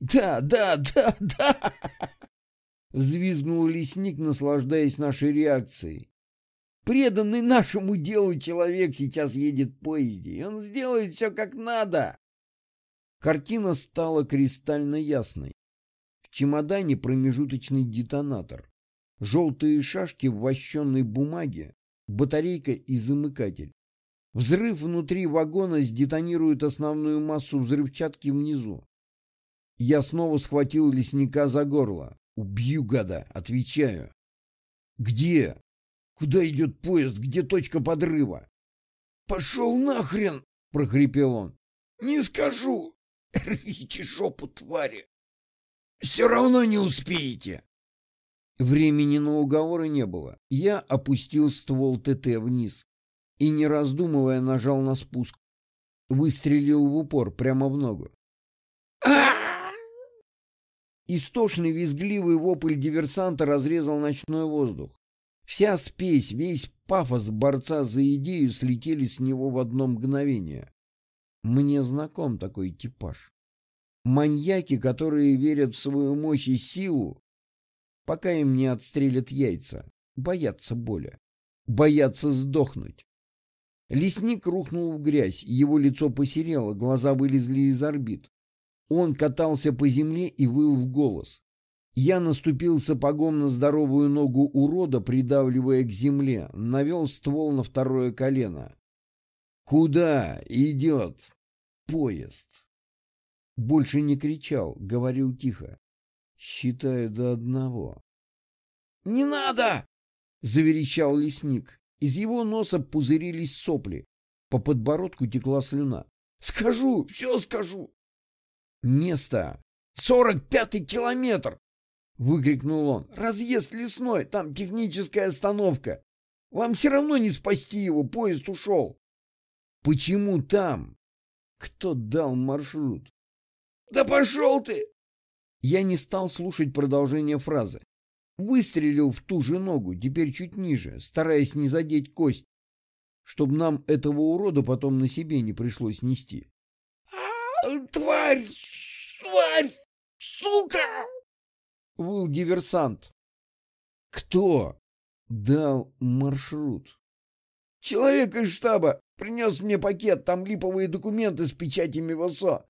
Да, да, да, да! Взвизгнул лесник, наслаждаясь нашей реакцией. Преданный нашему делу человек сейчас едет в поезде, и он сделает все как надо. Картина стала кристально ясной. В чемодане промежуточный детонатор. Желтые шашки в вощенной бумаге, батарейка и замыкатель. Взрыв внутри вагона сдетонирует основную массу взрывчатки внизу. Я снова схватил лесника за горло. Убью гада, отвечаю. Где? Куда идет поезд? Где точка подрыва? Пошел нахрен, прохрипел он. Не скажу. Рвите жопу, твари. Все равно не успеете. Времени на уговоры не было. Я опустил ствол ТТ вниз и, не раздумывая, нажал на спуск. Выстрелил в упор прямо в ногу. Истошный визгливый вопль диверсанта разрезал ночной воздух. Вся спесь, весь пафос борца за идею слетели с него в одно мгновение. Мне знаком такой типаж. Маньяки, которые верят в свою мощь и силу, пока им не отстрелят яйца, боятся боли, боятся сдохнуть. Лесник рухнул в грязь, его лицо посерело, глаза вылезли из орбит. Он катался по земле и выл в голос. Я наступил сапогом на здоровую ногу урода, придавливая к земле, навел ствол на второе колено. «Куда идет поезд?» Больше не кричал, говорил тихо. Считаю до одного. «Не надо!» — заверещал лесник. Из его носа пузырились сопли. По подбородку текла слюна. «Скажу, все скажу!» «Место! Сорок пятый километр!» — выкрикнул он. «Разъезд лесной, там техническая остановка. Вам все равно не спасти его, поезд ушел». «Почему там? Кто дал маршрут?» «Да пошел ты!» Я не стал слушать продолжение фразы. Выстрелил в ту же ногу, теперь чуть ниже, стараясь не задеть кость, чтобы нам этого урода потом на себе не пришлось нести. «А, «Тварь! Тварь! Сука!» Выл диверсант. «Кто дал маршрут?» «Человек из штаба принес мне пакет, там липовые документы с печатями ВОСО.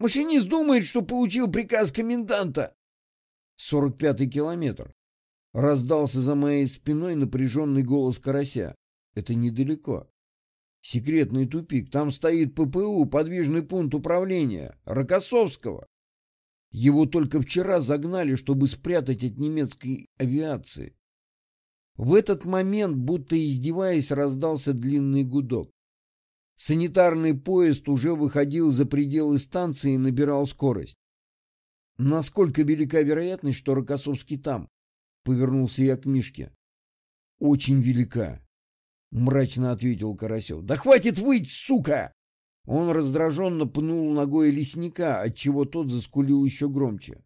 Машинист думает, что получил приказ коменданта». «Сорок пятый километр». Раздался за моей спиной напряженный голос карася. «Это недалеко. Секретный тупик. Там стоит ППУ, подвижный пункт управления. Рокоссовского. Его только вчера загнали, чтобы спрятать от немецкой авиации. В этот момент, будто издеваясь, раздался длинный гудок. Санитарный поезд уже выходил за пределы станции и набирал скорость. Насколько велика вероятность, что Рокоссовский там? Повернулся я к Мишке. Очень велика, мрачно ответил Карасев. Да хватит выть, сука! Он раздраженно пнул ногой лесника, отчего тот заскулил еще громче.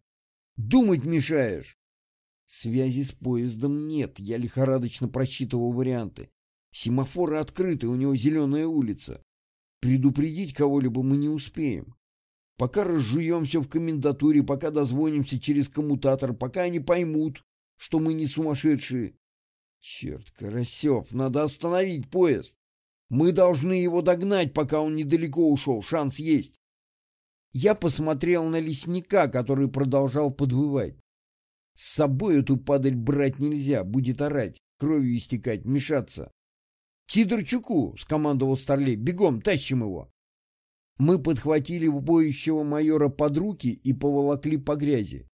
«Думать мешаешь!» Связи с поездом нет, я лихорадочно просчитывал варианты. Семафоры открыты, у него зеленая улица. Предупредить кого-либо мы не успеем. Пока разжуемся в комендатуре, пока дозвонимся через коммутатор, пока они поймут, что мы не сумасшедшие. Черт, Карасев, надо остановить поезд. Мы должны его догнать, пока он недалеко ушел. Шанс есть. Я посмотрел на лесника, который продолжал подвывать. С собой эту падаль брать нельзя, будет орать, кровью истекать, мешаться. «Сидорчуку!» — скомандовал Старлей. «Бегом, тащим его!» Мы подхватили воющего майора под руки и поволокли по грязи.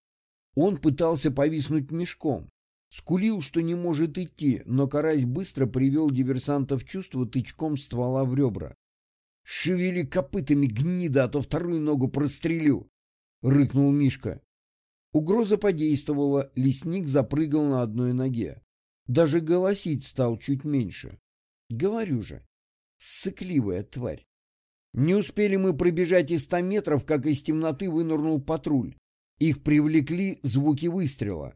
Он пытался повиснуть мешком. Скулил, что не может идти, но Карась быстро привел диверсанта в чувство тычком ствола в ребра. «Шевели копытами, гнида, а то вторую ногу прострелю!» — рыкнул Мишка. Угроза подействовала, лесник запрыгал на одной ноге. Даже голосить стал чуть меньше. Говорю же, сыкливая тварь. Не успели мы пробежать и ста метров, как из темноты вынырнул патруль. Их привлекли звуки выстрела.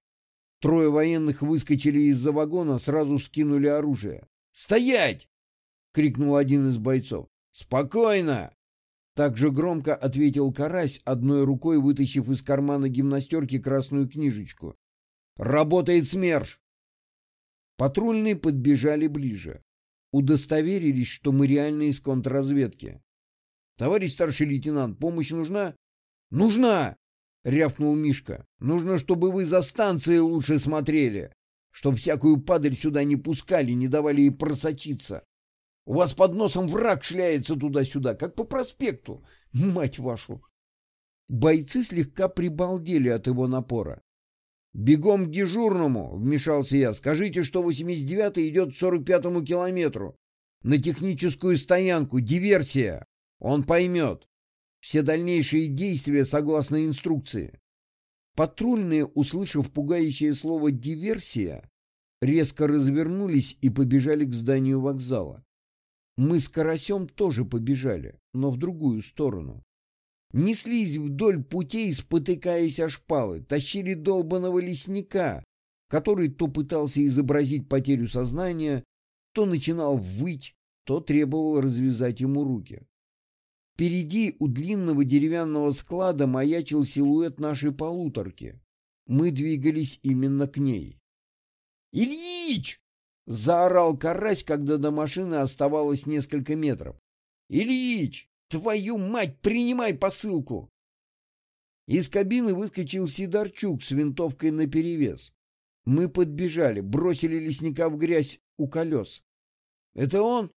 Трое военных выскочили из-за вагона, сразу скинули оружие. «Стоять!» — крикнул один из бойцов. «Спокойно!» Так же громко ответил Карась, одной рукой вытащив из кармана гимнастерки красную книжечку. «Работает СМЕРШ!» Патрульные подбежали ближе. Удостоверились, что мы реально из контрразведки. «Товарищ старший лейтенант, помощь нужна?» «Нужна!» — рявкнул Мишка. «Нужно, чтобы вы за станцией лучше смотрели, чтоб всякую падаль сюда не пускали, не давали ей просочиться. У вас под носом враг шляется туда-сюда, как по проспекту, мать вашу!» Бойцы слегка прибалдели от его напора. «Бегом к дежурному!» — вмешался я. «Скажите, что 89-й идет к 45-му километру. На техническую стоянку. Диверсия. Он поймет. Все дальнейшие действия согласно инструкции». Патрульные, услышав пугающее слово «диверсия», резко развернулись и побежали к зданию вокзала. Мы с Карасем тоже побежали, но в другую сторону. Неслись вдоль путей, спотыкаясь о шпалы, тащили долбаного лесника, который то пытался изобразить потерю сознания, то начинал выть, то требовал развязать ему руки. Впереди у длинного деревянного склада маячил силуэт нашей полуторки. Мы двигались именно к ней. «Ильич!» — заорал карась, когда до машины оставалось несколько метров. «Ильич! Твою мать, принимай посылку!» Из кабины выскочил Сидорчук с винтовкой наперевес. Мы подбежали, бросили лесника в грязь у колес. «Это он?»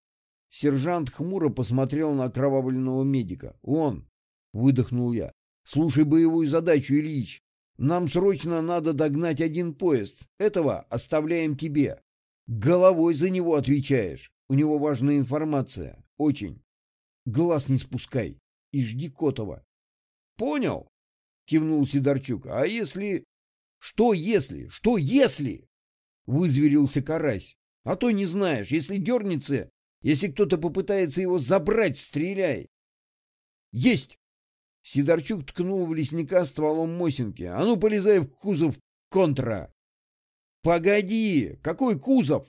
Сержант хмуро посмотрел на окровавленного медика. «Он!» — выдохнул я. «Слушай боевую задачу, Ильич. Нам срочно надо догнать один поезд. Этого оставляем тебе. Головой за него отвечаешь. У него важная информация. Очень. Глаз не спускай. И жди Котова. Понял? Кивнул Сидорчук. А если... Что если? Что если? Вызверился Карась. А то не знаешь. Если дернется, если кто-то попытается его забрать, стреляй. Есть! Сидорчук ткнул в лесника стволом Мосинки. А ну, полезай в кузов контра. Погоди! Какой кузов?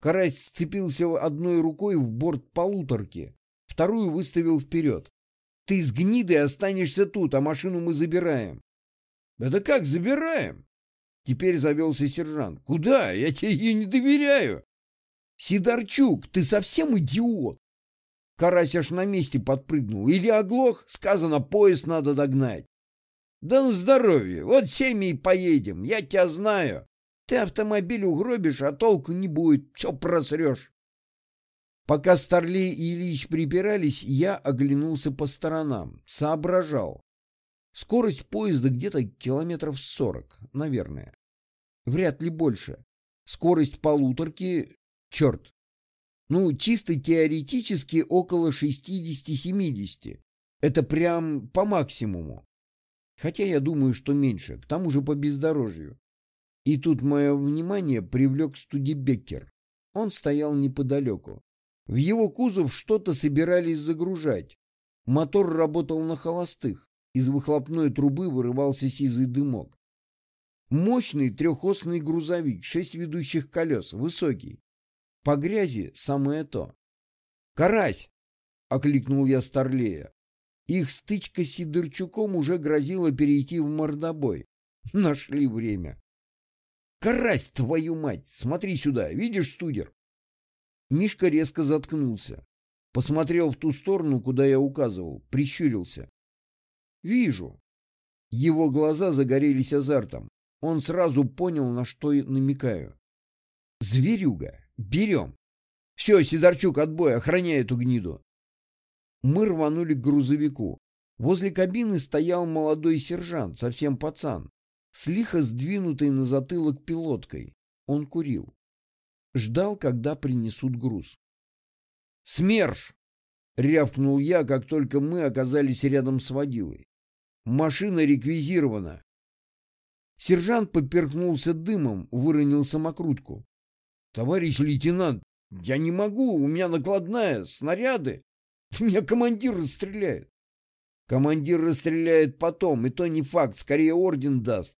Карась вцепился одной рукой в борт полуторки вторую выставил вперед. «Ты с гнидой останешься тут, а машину мы забираем». «Это как забираем?» Теперь завелся сержант. «Куда? Я тебе ее не доверяю». «Сидорчук, ты совсем идиот!» Карась аж на месте подпрыгнул. «Или оглох? Сказано, поезд надо догнать». «Да на здоровье! Вот семьей поедем, я тебя знаю. Ты автомобиль угробишь, а толку не будет, все просрешь». Пока Старлей и Ильич припирались, я оглянулся по сторонам, соображал. Скорость поезда где-то километров сорок, наверное. Вряд ли больше. Скорость полуторки... Черт. Ну, чисто теоретически около 60-70. Это прям по максимуму. Хотя я думаю, что меньше, к тому же по бездорожью. И тут мое внимание привлек Студебеккер. Он стоял неподалеку. В его кузов что-то собирались загружать. Мотор работал на холостых. Из выхлопной трубы вырывался сизый дымок. Мощный трехосный грузовик, шесть ведущих колес, высокий. По грязи самое то. «Карась!» — окликнул я Старлея. Их стычка с Сидорчуком уже грозила перейти в мордобой. Нашли время. «Карась, твою мать! Смотри сюда! Видишь, студер? Мишка резко заткнулся. Посмотрел в ту сторону, куда я указывал, прищурился. «Вижу». Его глаза загорелись азартом. Он сразу понял, на что намекаю. «Зверюга! Берем!» «Все, Сидорчук, отбой, охраняй эту гниду!» Мы рванули к грузовику. Возле кабины стоял молодой сержант, совсем пацан, с лихо сдвинутой на затылок пилоткой. Он курил. Ждал, когда принесут груз. «СМЕРШ!» — рявкнул я, как только мы оказались рядом с водилой. «Машина реквизирована!» Сержант поперхнулся дымом, выронил самокрутку. «Товарищ лейтенант, я не могу, у меня накладная, снаряды. Меня командир расстреляет». «Командир расстреляет потом, и то не факт, скорее орден даст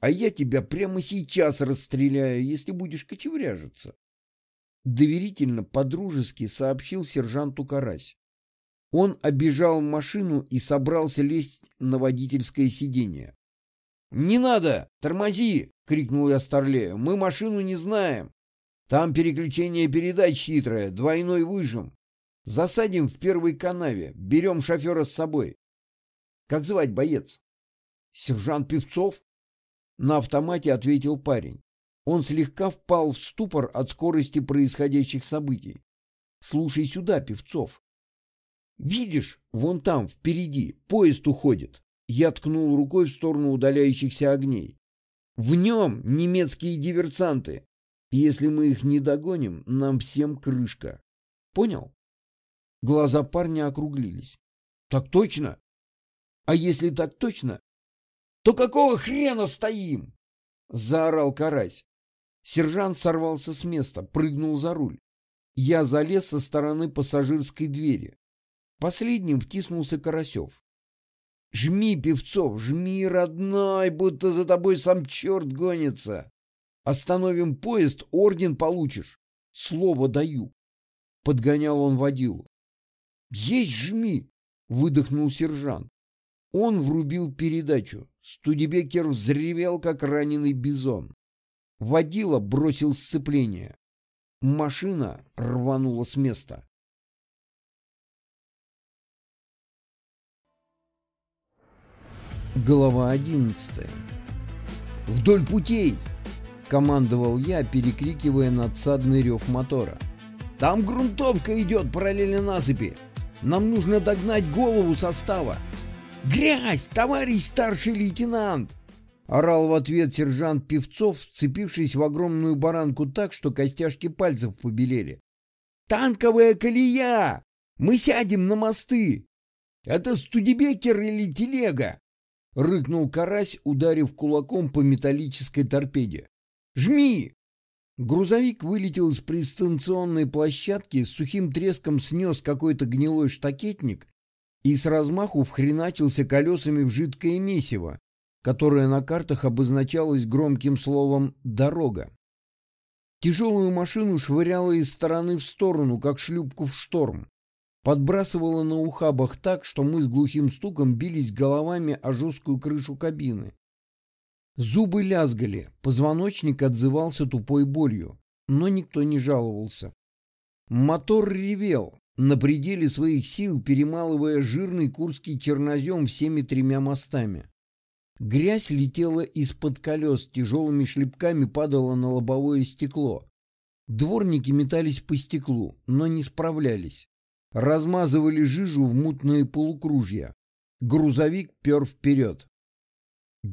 а я тебя прямо сейчас расстреляю, если будешь кочевряжиться. Доверительно, подружески сообщил сержанту Карась. Он обежал машину и собрался лезть на водительское сиденье. «Не надо! Тормози!» — крикнул я Старлею. «Мы машину не знаем. Там переключение передач хитрое, двойной выжим. Засадим в первой канаве, берем шофера с собой. Как звать боец?» «Сержант Певцов?» На автомате ответил парень. Он слегка впал в ступор от скорости происходящих событий. «Слушай сюда, Певцов. Видишь, вон там, впереди, поезд уходит». Я ткнул рукой в сторону удаляющихся огней. «В нем немецкие диверсанты. Если мы их не догоним, нам всем крышка. Понял?» Глаза парня округлились. «Так точно? А если так точно, то какого хрена стоим?» Заорал карась. Сержант сорвался с места, прыгнул за руль. Я залез со стороны пассажирской двери. Последним втиснулся Карасев. «Жми, Певцов, жми, родной, будто за тобой сам черт гонится. Остановим поезд, орден получишь. Слово даю». Подгонял он водилу. «Есть жми!» — выдохнул сержант. Он врубил передачу. Студебекер взревел, как раненый бизон. Водила бросил сцепление. Машина рванула с места. Глава одиннадцатая. «Вдоль путей!» — командовал я, перекрикивая надсадный рев мотора. «Там грунтовка идет параллельно насыпи. Нам нужно догнать голову состава. Грязь, товарищ старший лейтенант!» Орал в ответ сержант Певцов, вцепившись в огромную баранку так, что костяшки пальцев побелели. «Танковая колея! Мы сядем на мосты! Это студебекер или телега?» — рыкнул карась, ударив кулаком по металлической торпеде. «Жми!» Грузовик вылетел с пристанционной площадки, с сухим треском снес какой-то гнилой штакетник и с размаху вхреначился колесами в жидкое месиво, которое на картах обозначалось громким словом «дорога». Тяжелую машину швыряло из стороны в сторону, как шлюпку в шторм. Подбрасывало на ухабах так, что мы с глухим стуком бились головами о жесткую крышу кабины. Зубы лязгали, позвоночник отзывался тупой болью, но никто не жаловался. Мотор ревел, на пределе своих сил перемалывая жирный курский чернозем всеми тремя мостами. Грязь летела из-под колес, тяжелыми шлепками падала на лобовое стекло. Дворники метались по стеклу, но не справлялись. Размазывали жижу в мутные полукружья. Грузовик пер вперед.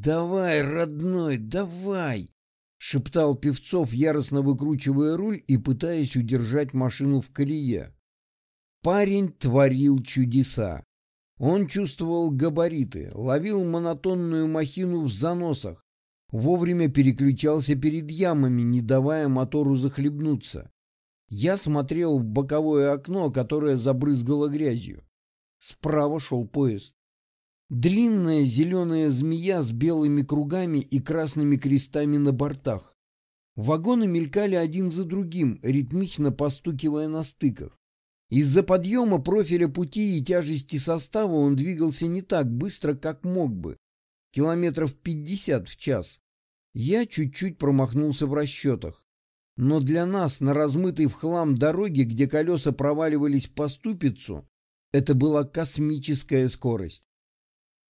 «Давай, родной, давай!» — шептал Певцов, яростно выкручивая руль и пытаясь удержать машину в колее. Парень творил чудеса. Он чувствовал габариты, ловил монотонную махину в заносах, вовремя переключался перед ямами, не давая мотору захлебнуться. Я смотрел в боковое окно, которое забрызгало грязью. Справа шел поезд. Длинная зеленая змея с белыми кругами и красными крестами на бортах. Вагоны мелькали один за другим, ритмично постукивая на стыках. Из-за подъема профиля пути и тяжести состава он двигался не так быстро, как мог бы. Километров 50 в час. Я чуть-чуть промахнулся в расчетах. Но для нас на размытой в хлам дороге, где колеса проваливались по ступицу, это была космическая скорость.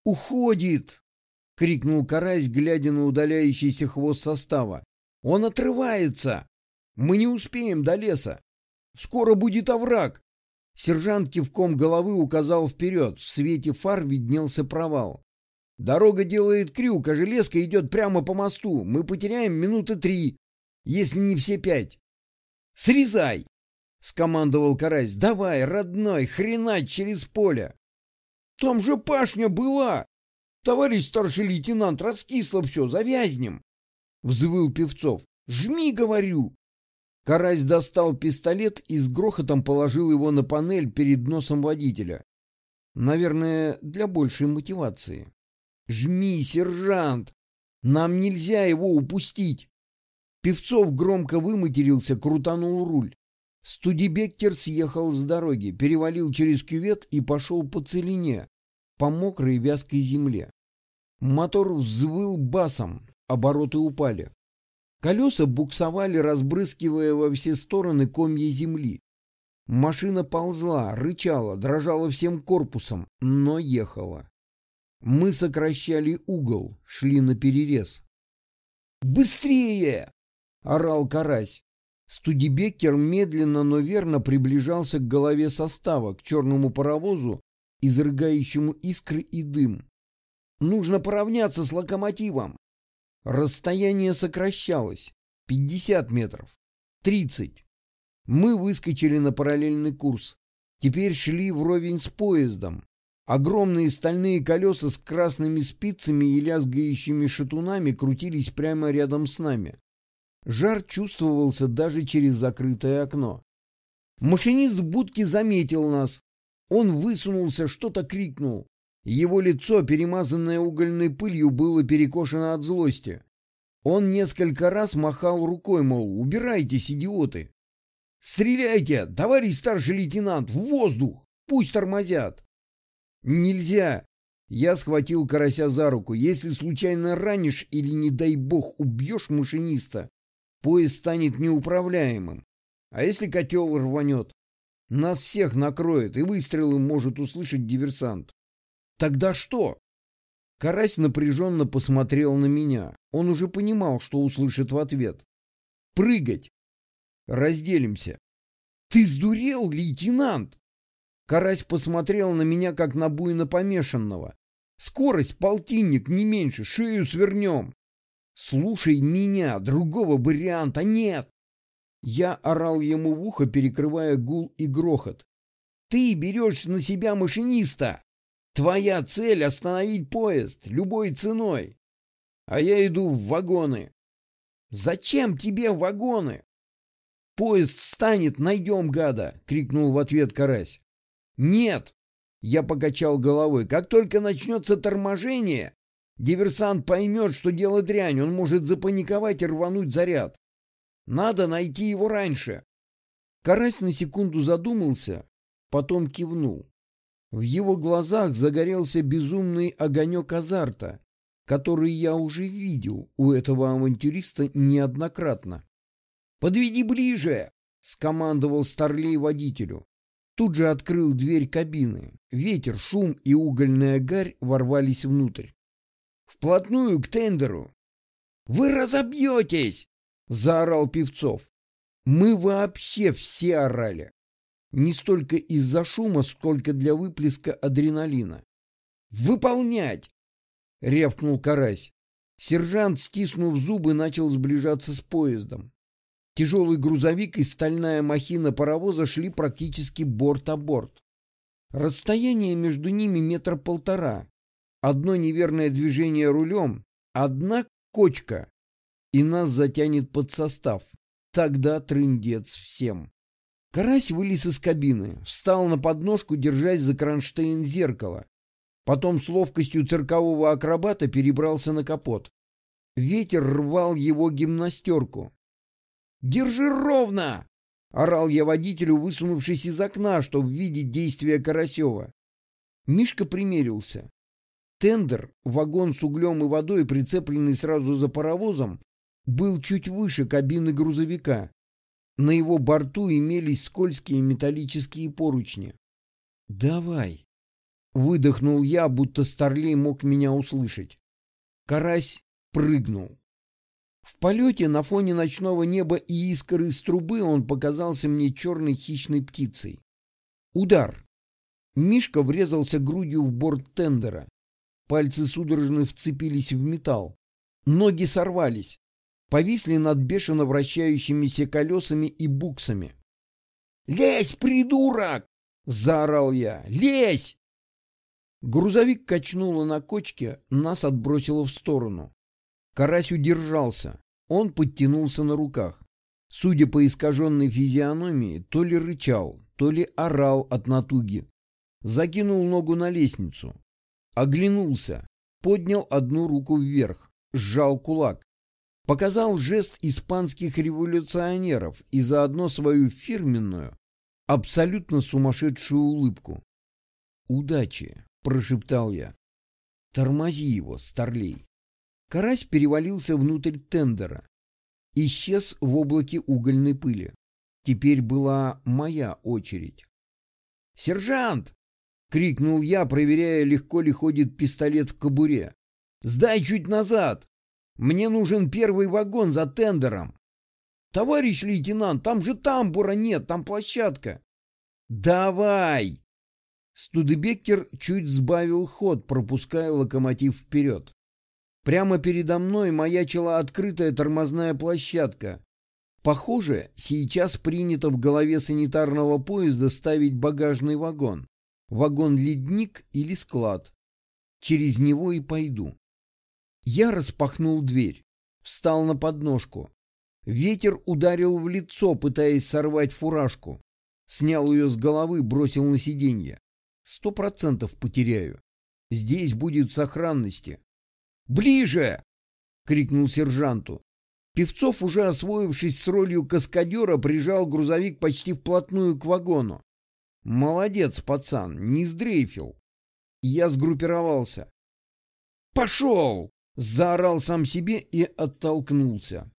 «Уходит!» — крикнул Карась, глядя на удаляющийся хвост состава. «Он отрывается! Мы не успеем до леса! Скоро будет овраг!» Сержант кивком головы указал вперед. В свете фар виднелся провал. «Дорога делает крюк, а железка идет прямо по мосту. Мы потеряем минуты три, если не все пять. Срезай!» — скомандовал Карась. «Давай, родной, хренать через поле!» «Там же пашня была! Товарищ старший лейтенант, раскисло все, завязнем!» — взвыл Певцов. «Жми, говорю!» Карась достал пистолет и с грохотом положил его на панель перед носом водителя. Наверное, для большей мотивации. «Жми, сержант! Нам нельзя его упустить!» Певцов громко выматерился, крутанул руль. Студибеккер съехал с дороги, перевалил через кювет и пошел по целине, по мокрой вязкой земле. Мотор взвыл басом, обороты упали. Колеса буксовали, разбрызгивая во все стороны комья земли. Машина ползла, рычала, дрожала всем корпусом, но ехала. Мы сокращали угол, шли на перерез. «Быстрее!» — орал карась. Студибеккер медленно, но верно приближался к голове состава, к черному паровозу, изрыгающему искры и дым. «Нужно поравняться с локомотивом!» Расстояние сокращалось. 50 метров. 30. Мы выскочили на параллельный курс. Теперь шли вровень с поездом. Огромные стальные колеса с красными спицами и лязгающими шатунами крутились прямо рядом с нами. Жар чувствовался даже через закрытое окно. Машинист в будке заметил нас. Он высунулся, что-то крикнул. Его лицо, перемазанное угольной пылью, было перекошено от злости. Он несколько раз махал рукой, мол, убирайтесь, идиоты. «Стреляйте, товарищ старший лейтенант, в воздух! Пусть тормозят!» «Нельзя!» Я схватил карася за руку. «Если случайно ранишь или, не дай бог, убьешь машиниста, поезд станет неуправляемым. А если котел рванет? Нас всех накроет, и выстрелы может услышать диверсант. Тогда что? Карась напряженно посмотрел на меня. Он уже понимал, что услышит в ответ. Прыгать. Разделимся. Ты сдурел, лейтенант? Карась посмотрел на меня, как на буйно помешанного. Скорость полтинник, не меньше, шею свернем. Слушай меня, другого варианта нет. Я орал ему в ухо, перекрывая гул и грохот. Ты берешь на себя машиниста. Твоя цель — остановить поезд любой ценой. А я иду в вагоны. Зачем тебе вагоны? Поезд встанет, найдем гада, крикнул в ответ Карась. Нет, я покачал головой. Как только начнется торможение, диверсант поймет, что дело дрянь, он может запаниковать и рвануть заряд. Надо найти его раньше. Карась на секунду задумался, потом кивнул. В его глазах загорелся безумный огонек азарта, который я уже видел у этого авантюриста неоднократно. «Подведи ближе!» — скомандовал Старлей водителю. Тут же открыл дверь кабины. Ветер, шум и угольная гарь ворвались внутрь. «Вплотную к тендеру!» «Вы разобьетесь!» — заорал Певцов. Мы вообще все орали. Не столько из-за шума, сколько для выплеска адреналина. «Выполнять!» — рявкнул Карась. Сержант, стиснув зубы, начал сближаться с поездом. Тяжелый грузовик и стальная махина паровоза шли практически борт о борт. Расстояние между ними метра полтора. Одно неверное движение рулем, одна кочка, и нас затянет под состав. Тогда трындец всем. Карась вылез из кабины, встал на подножку, держась за кронштейн зеркала. Потом с ловкостью циркового акробата перебрался на капот. Ветер рвал его гимнастерку. «Держи ровно!» — орал я водителю, высунувшись из окна, чтобы видеть действия Карасева. Мишка примерился. Тендер, вагон с углем и водой, прицепленный сразу за паровозом, был чуть выше кабины грузовика. На его борту имелись скользкие металлические поручни. «Давай!» — выдохнул я, будто Старлей мог меня услышать. Карась прыгнул. В полете на фоне ночного неба и искр из трубы он показался мне черной хищной птицей. Удар. Мишка врезался грудью в борт тендера. Пальцы судорожно вцепились в металл. Ноги сорвались повисли над бешено вращающимися колесами и буксами. «Лезь, придурок!» — заорал я. «Лезь!» Грузовик качнуло на кочке, нас отбросило в сторону. Карась удержался. Он подтянулся на руках. Судя по искаженной физиономии, то ли рычал, то ли орал от натуги. Закинул ногу на лестницу. Оглянулся. Поднял одну руку вверх. Сжал кулак. Показал жест испанских революционеров и заодно свою фирменную, абсолютно сумасшедшую улыбку. «Удачи!» — прошептал я. «Тормози его, старлей!» Карась перевалился внутрь тендера. Исчез в облаке угольной пыли. Теперь была моя очередь. «Сержант!» — крикнул я, проверяя, легко ли ходит пистолет в кобуре. «Сдай чуть назад! Мне нужен первый вагон за тендером!» «Товарищ лейтенант, там же тамбура нет, там площадка!» «Давай!» Студебеккер чуть сбавил ход, пропуская локомотив вперед. Прямо передо мной маячила открытая тормозная площадка. Похоже, сейчас принято в голове санитарного поезда ставить багажный вагон. Вагон-ледник или склад. Через него и пойду. Я распахнул дверь. Встал на подножку. Ветер ударил в лицо, пытаясь сорвать фуражку. Снял ее с головы, бросил на сиденье. Сто процентов потеряю. Здесь будет в сохранности. «Ближе!» — крикнул сержанту. Певцов, уже освоившись с ролью каскадера, прижал грузовик почти вплотную к вагону. «Молодец, пацан, не сдрейфил». Я сгруппировался. «Пошел!» — заорал сам себе и оттолкнулся.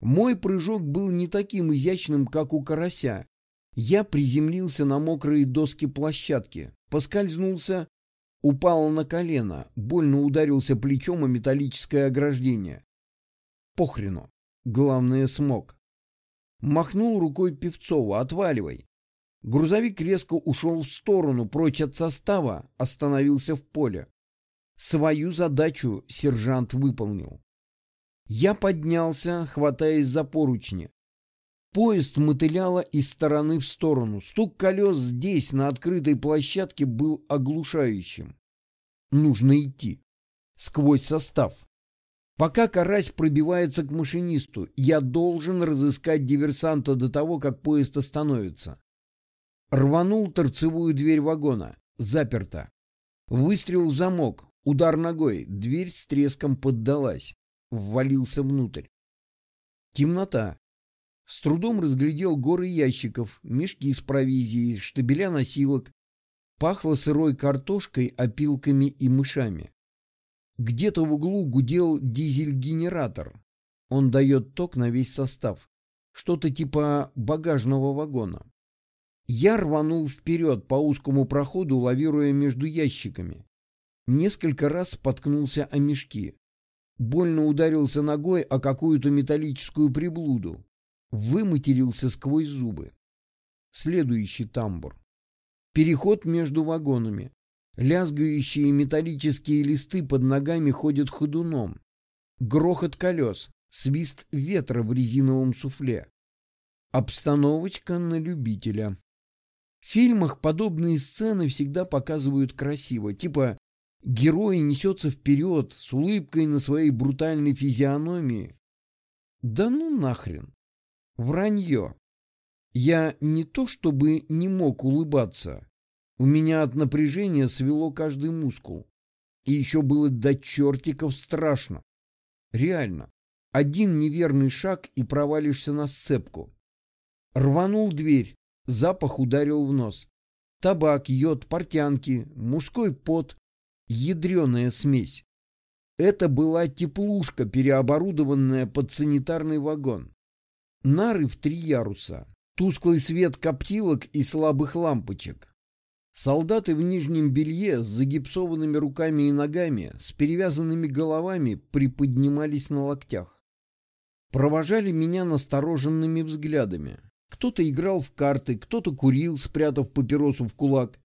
Мой прыжок был не таким изящным, как у карася. Я приземлился на мокрые доски площадки, поскользнулся Упал на колено, больно ударился плечом о металлическое ограждение. Похрену. Главное, смог. Махнул рукой Певцова. «Отваливай!» Грузовик резко ушел в сторону, прочь от состава, остановился в поле. Свою задачу сержант выполнил. Я поднялся, хватаясь за поручни. Поезд мотыляло из стороны в сторону. Стук колес здесь, на открытой площадке, был оглушающим. Нужно идти. Сквозь состав. Пока карась пробивается к машинисту, я должен разыскать диверсанта до того, как поезд остановится. Рванул торцевую дверь вагона. Заперта. Выстрел в замок. Удар ногой. Дверь с треском поддалась. Ввалился внутрь. Темнота. С трудом разглядел горы ящиков, мешки с провизией, штабеля носилок. Пахло сырой картошкой, опилками и мышами. Где-то в углу гудел дизель-генератор. Он дает ток на весь состав. Что-то типа багажного вагона. Я рванул вперед по узкому проходу, лавируя между ящиками. Несколько раз споткнулся о мешки. Больно ударился ногой о какую-то металлическую приблуду выматерился сквозь зубы. Следующий тамбур. Переход между вагонами. Лязгающие металлические листы под ногами ходят ходуном. Грохот колес, свист ветра в резиновом суфле. Обстановочка на любителя. Фильмах подобные сцены всегда показывают красиво, типа герой несется вперед с улыбкой на своей брутальной физиономии. Да ну нахрен. Вранье. Я не то чтобы не мог улыбаться. У меня от напряжения свело каждый мускул. И еще было до чертиков страшно. Реально. Один неверный шаг и провалишься на сцепку. Рванул дверь. Запах ударил в нос. Табак, йод, портянки, мужской пот. Ядреная смесь. Это была теплушка, переоборудованная под санитарный вагон. Нары в три яруса, тусклый свет коптилок и слабых лампочек. Солдаты в нижнем белье с загипсованными руками и ногами, с перевязанными головами приподнимались на локтях. Провожали меня настороженными взглядами. Кто-то играл в карты, кто-то курил, спрятав папиросу в кулак.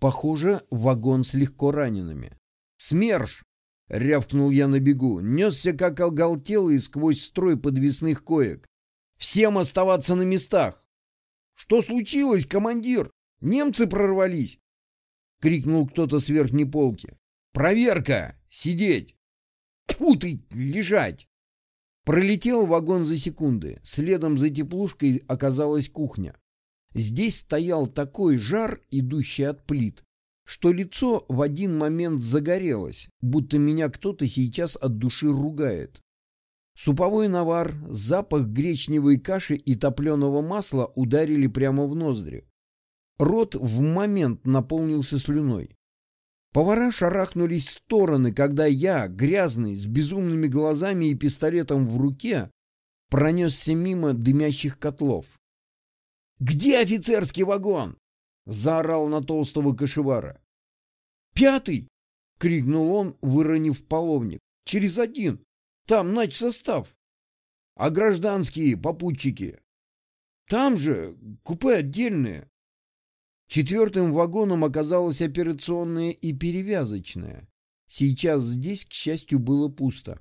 Похоже, вагон с легко ранеными. «СМЕРШ!» — рявкнул я на бегу. Несся, как оголтелый, сквозь строй подвесных коек. Всем оставаться на местах. Что случилось, командир? Немцы прорвались. Крикнул кто-то с верхней полки. Проверка! Сидеть! Тьфу ты, лежать! Пролетел вагон за секунды. Следом за теплушкой оказалась кухня. Здесь стоял такой жар, идущий от плит, что лицо в один момент загорелось, будто меня кто-то сейчас от души ругает. Суповой навар, запах гречневой каши и топленого масла ударили прямо в ноздри. Рот в момент наполнился слюной. Повара шарахнулись в стороны, когда я, грязный, с безумными глазами и пистолетом в руке, пронесся мимо дымящих котлов. «Где офицерский вагон?» — заорал на толстого кошевара. «Пятый!» — крикнул он, выронив половник. «Через один! Там нач состав! А гражданские попутчики? Там же купе отдельные!» Четвертым вагоном оказалась операционная и перевязочная. Сейчас здесь, к счастью, было пусто.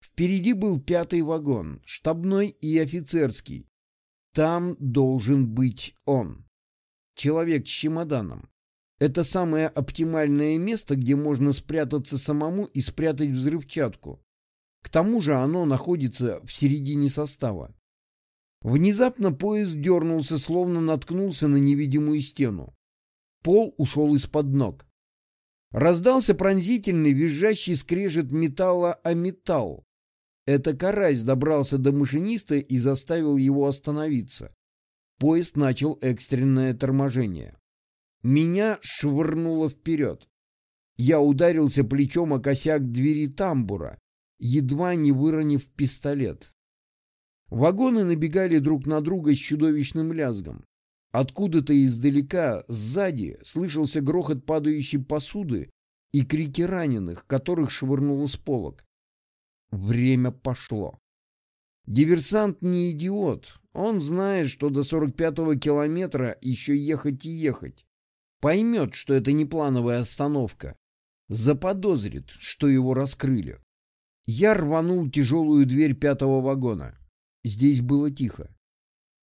Впереди был пятый вагон, штабной и офицерский. Там должен быть он. Человек с чемоданом. Это самое оптимальное место, где можно спрятаться самому и спрятать взрывчатку. К тому же оно находится в середине состава. Внезапно поезд дернулся, словно наткнулся на невидимую стену. Пол ушел из-под ног. Раздался пронзительный, визжащий скрежет металла о металл. Это карась добрался до машиниста и заставил его остановиться. Поезд начал экстренное торможение. Меня швырнуло вперед. Я ударился плечом о косяк двери тамбура, едва не выронив пистолет. Вагоны набегали друг на друга с чудовищным лязгом. Откуда-то издалека, сзади, слышался грохот падающей посуды и крики раненых, которых швырнуло с полок. Время пошло. Диверсант не идиот. Он знает, что до 45-го километра еще ехать и ехать. Поймет, что это не плановая остановка. Заподозрит, что его раскрыли. Я рванул тяжелую дверь пятого вагона. Здесь было тихо.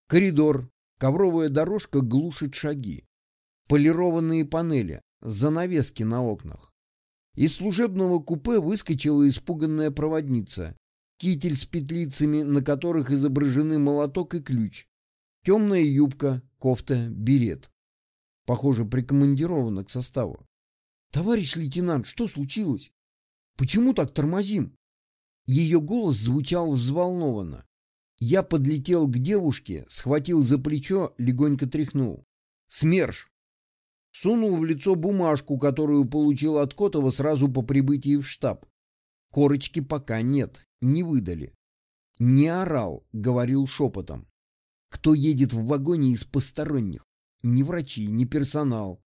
Коридор, ковровая дорожка глушит шаги. Полированные панели, занавески на окнах. Из служебного купе выскочила испуганная проводница. Китель с петлицами, на которых изображены молоток и ключ. Темная юбка, кофта, берет. Похоже, прикомандирована к составу. «Товарищ лейтенант, что случилось? Почему так тормозим?» Ее голос звучал взволнованно. Я подлетел к девушке, схватил за плечо, легонько тряхнул. «СМЕРШ!» Сунул в лицо бумажку, которую получил от Котова сразу по прибытии в штаб. Корочки пока нет, не выдали. Не орал, говорил шепотом. Кто едет в вагоне из посторонних? Ни врачи, ни персонал.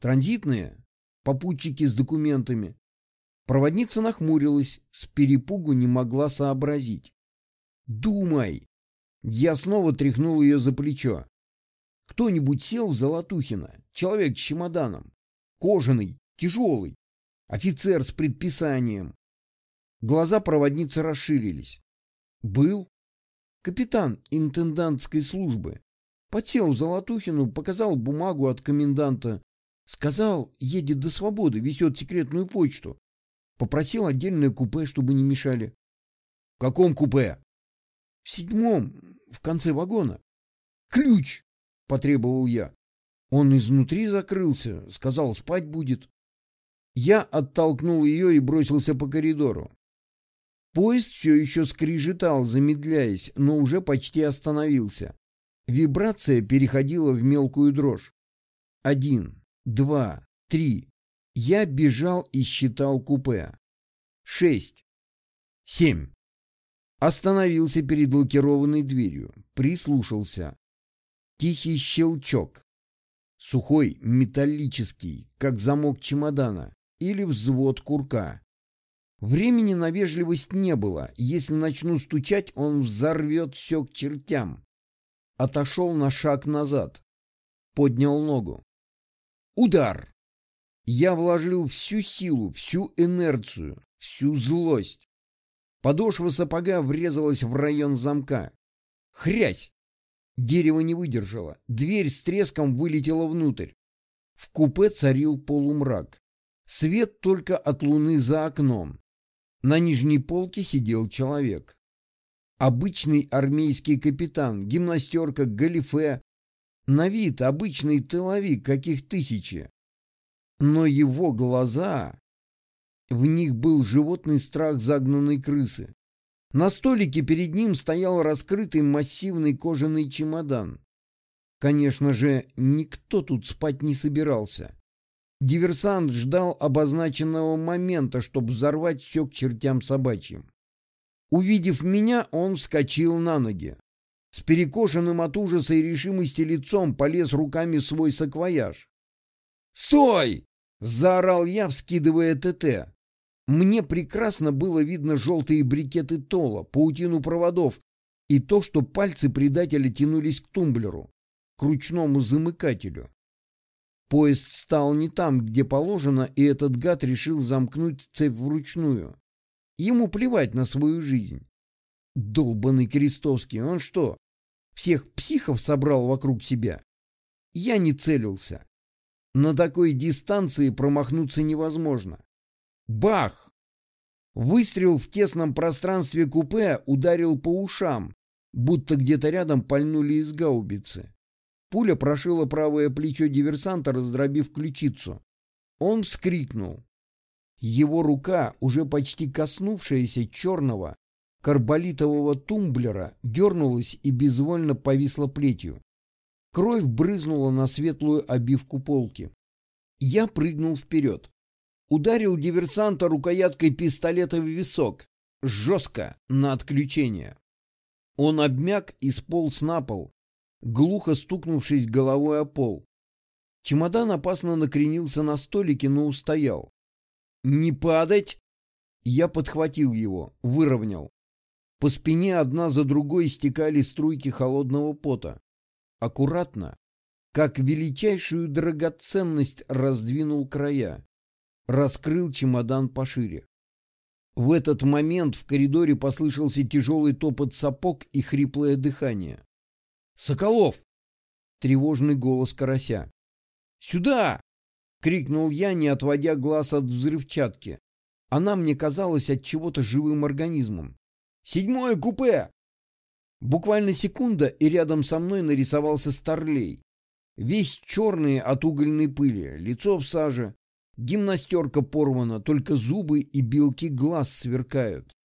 Транзитные? Попутчики с документами. Проводница нахмурилась, с перепугу не могла сообразить. «Думай!» Я снова тряхнул ее за плечо. Кто-нибудь сел в Золотухина? Человек с чемоданом. Кожаный, тяжелый. Офицер с предписанием. Глаза проводницы расширились. Был. Капитан интендантской службы. Подсел Золотухину, показал бумагу от коменданта. Сказал, едет до свободы, везет секретную почту. Попросил отдельное купе, чтобы не мешали. — В каком купе? — В седьмом, в конце вагона. — Ключ! — потребовал я. Он изнутри закрылся, сказал, спать будет. Я оттолкнул ее и бросился по коридору. Поезд все еще скрижетал, замедляясь, но уже почти остановился. Вибрация переходила в мелкую дрожь. Один, два, три. Я бежал и считал купе. Шесть, семь. Остановился перед лакированной дверью, прислушался. Тихий щелчок. Сухой, металлический, как замок чемодана или взвод курка. Времени на вежливость не было. Если начну стучать, он взорвет все к чертям. Отошел на шаг назад. Поднял ногу. Удар! Я вложил всю силу, всю инерцию, всю злость. Подошва сапога врезалась в район замка. Хрясь! Дерево не выдержало. Дверь с треском вылетела внутрь. В купе царил полумрак. Свет только от луны за окном. На нижней полке сидел человек. Обычный армейский капитан, гимнастерка, галифе. На вид обычный тыловик, каких тысячи. Но его глаза... В них был животный страх загнанной крысы. На столике перед ним стоял раскрытый массивный кожаный чемодан. Конечно же, никто тут спать не собирался. Диверсант ждал обозначенного момента, чтобы взорвать все к чертям собачьим. Увидев меня, он вскочил на ноги. С перекошенным от ужаса и решимости лицом полез руками в свой саквояж. «Стой!» — заорал я, вскидывая ТТ. Мне прекрасно было видно желтые брикеты тола, паутину проводов и то, что пальцы предателя тянулись к тумблеру, к ручному замыкателю. Поезд стал не там, где положено, и этот гад решил замкнуть цепь вручную. Ему плевать на свою жизнь. Долбанный Крестовский, он что, всех психов собрал вокруг себя? Я не целился. На такой дистанции промахнуться невозможно. Бах! Выстрел в тесном пространстве купе ударил по ушам, будто где-то рядом пальнули из гаубицы. Пуля прошила правое плечо диверсанта, раздробив ключицу. Он вскрикнул. Его рука, уже почти коснувшаяся черного, карболитового тумблера, дернулась и безвольно повисла плетью. Кровь брызнула на светлую обивку полки. Я прыгнул вперед. Ударил диверсанта рукояткой пистолета в висок. Жестко, на отключение. Он обмяк и сполз на пол, глухо стукнувшись головой о пол. Чемодан опасно накренился на столике, но устоял. «Не падать!» Я подхватил его, выровнял. По спине одна за другой стекали струйки холодного пота. Аккуратно, как величайшую драгоценность, раздвинул края. Раскрыл чемодан пошире. В этот момент в коридоре послышался тяжелый топот сапог и хриплое дыхание. «Соколов!» — тревожный голос карася. «Сюда!» крикнул я, не отводя глаз от взрывчатки. Она мне казалась от чего-то живым организмом. «Седьмое купе!» Буквально секунда, и рядом со мной нарисовался старлей. Весь черный от угольной пыли, лицо в саже, гимнастерка порвана, только зубы и белки глаз сверкают.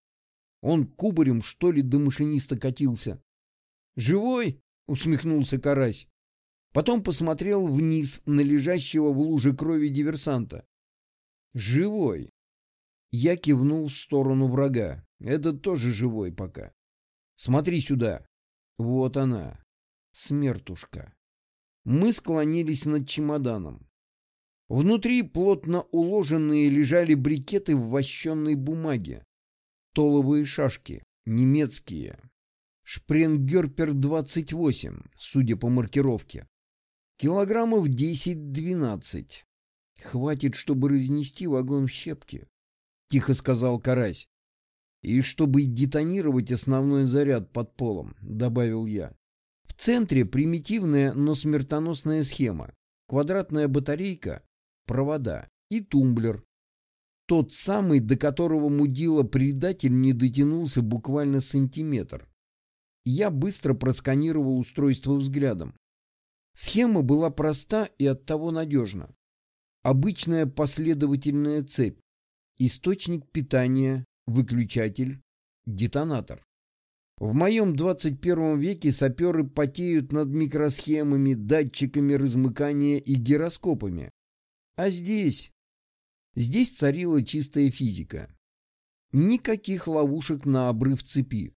Он кубарем, что ли, до машиниста катился. «Живой?» — усмехнулся Карась. Потом посмотрел вниз на лежащего в луже крови диверсанта. «Живой!» Я кивнул в сторону врага. Этот тоже живой пока. «Смотри сюда!» Вот она, смертушка. Мы склонились над чемоданом. Внутри плотно уложенные лежали брикеты в вощенной бумаге. Толовые шашки, немецкие. Шпренгерпер 28, судя по маркировке. Килограммов 10-12. Хватит, чтобы разнести вагон в щепки, — тихо сказал Карась. И чтобы детонировать основной заряд под полом, — добавил я. В центре примитивная, но смертоносная схема. Квадратная батарейка, провода и тумблер. Тот самый, до которого мудила предатель не дотянулся буквально сантиметр. Я быстро просканировал устройство взглядом. Схема была проста и оттого надежна. Обычная последовательная цепь. Источник питания, выключатель, детонатор. В моем 21 веке саперы потеют над микросхемами, датчиками размыкания и гироскопами. А здесь... Здесь царила чистая физика. Никаких ловушек на обрыв цепи.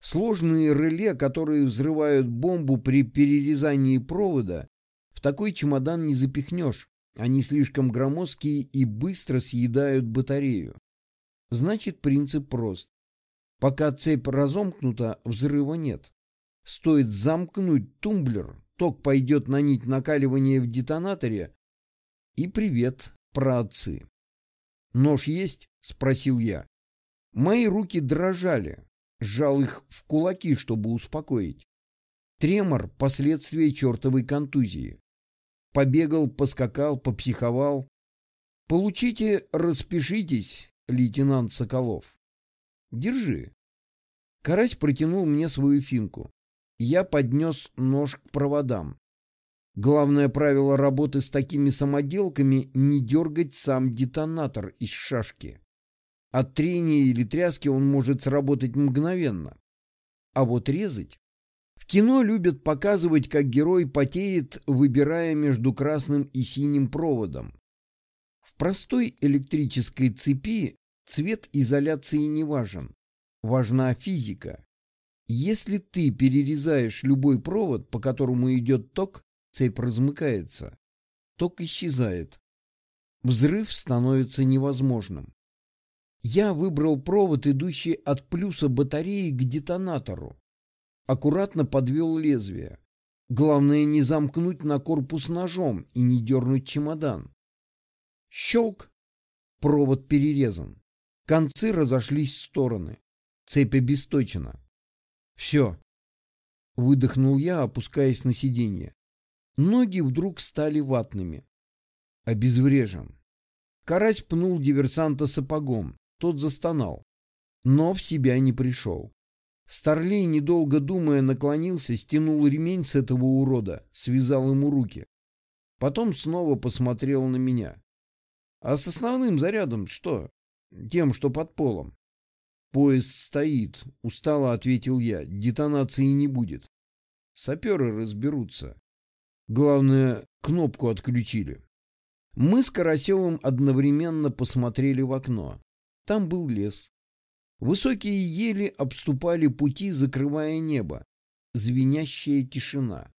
Сложные реле, которые взрывают бомбу при перерезании провода, в такой чемодан не запихнешь. Они слишком громоздкие и быстро съедают батарею. Значит, принцип прост. Пока цепь разомкнута, взрыва нет. Стоит замкнуть тумблер, ток пойдет на нить накаливания в детонаторе, и привет, праотцы. «Нож есть?» — спросил я. Мои руки дрожали сжал их в кулаки, чтобы успокоить. Тремор — последствия чертовой контузии. Побегал, поскакал, попсиховал. Получите, распишитесь, лейтенант Соколов. Держи. Карась протянул мне свою финку. Я поднес нож к проводам. Главное правило работы с такими самоделками — не дергать сам детонатор из шашки. От трения или тряски он может сработать мгновенно. А вот резать... В кино любят показывать, как герой потеет, выбирая между красным и синим проводом. В простой электрической цепи цвет изоляции не важен. Важна физика. Если ты перерезаешь любой провод, по которому идет ток, цепь размыкается. Ток исчезает. Взрыв становится невозможным. Я выбрал провод, идущий от плюса батареи к детонатору. Аккуратно подвел лезвие. Главное не замкнуть на корпус ножом и не дернуть чемодан. Щелк. Провод перерезан. Концы разошлись в стороны. Цепь обесточена. Все. Выдохнул я, опускаясь на сиденье. Ноги вдруг стали ватными. Обезврежен. Карась пнул диверсанта сапогом. Тот застонал. Но в себя не пришел. Старлей, недолго думая, наклонился, стянул ремень с этого урода, связал ему руки. Потом снова посмотрел на меня. А с основным зарядом что? Тем, что под полом. Поезд стоит, устало ответил я. Детонации не будет. Саперы разберутся. Главное, кнопку отключили. Мы с Карасевым одновременно посмотрели в окно. Там был лес. Высокие ели обступали пути, закрывая небо. Звенящая тишина.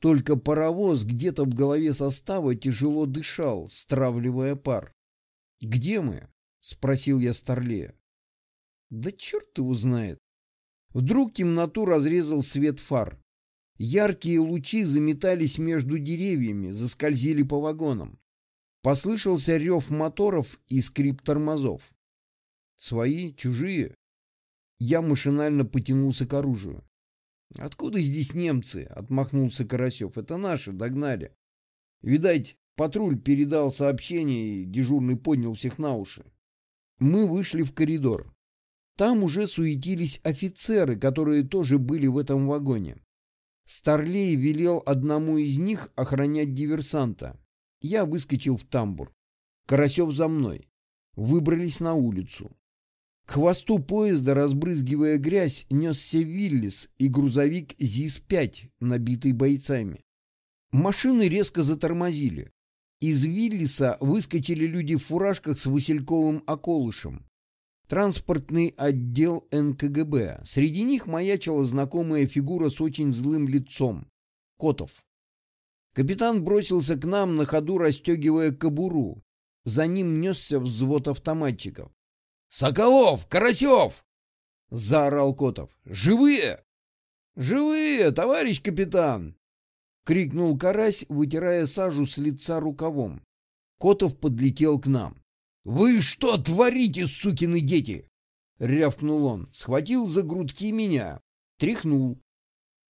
Только паровоз где-то в голове состава тяжело дышал, стравливая пар. «Где мы?» — спросил я Старлея. «Да черт его знает!» Вдруг темноту разрезал свет фар. Яркие лучи заметались между деревьями, заскользили по вагонам. Послышался рев моторов и скрип тормозов. Свои, чужие. Я машинально потянулся к оружию. «Откуда здесь немцы?» — отмахнулся Карасев. «Это наши, догнали. Видать, патруль передал сообщение, и дежурный поднял всех на уши. Мы вышли в коридор. Там уже суетились офицеры, которые тоже были в этом вагоне. Старлей велел одному из них охранять диверсанта. Я выскочил в тамбур. Карасев за мной. Выбрались на улицу. К хвосту поезда, разбрызгивая грязь, несся Виллис и грузовик ЗИС-5, набитый бойцами. Машины резко затормозили. Из Виллиса выскочили люди в фуражках с васильковым околышем. Транспортный отдел НКГБ. Среди них маячила знакомая фигура с очень злым лицом. Котов. Капитан бросился к нам, на ходу расстегивая кобуру. За ним несся взвод автоматчиков. «Соколов! Карасев!» — заорал Котов. «Живые!» «Живые, товарищ капитан!» — крикнул Карась, вытирая сажу с лица рукавом. Котов подлетел к нам. «Вы что творите, сукины дети?» — рявкнул он. Схватил за грудки меня, тряхнул.